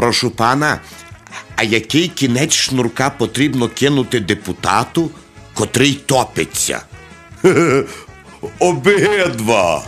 Прошу пана, а який кінець шнурка потрібно кинути депутату, котрий топиться? Обидва.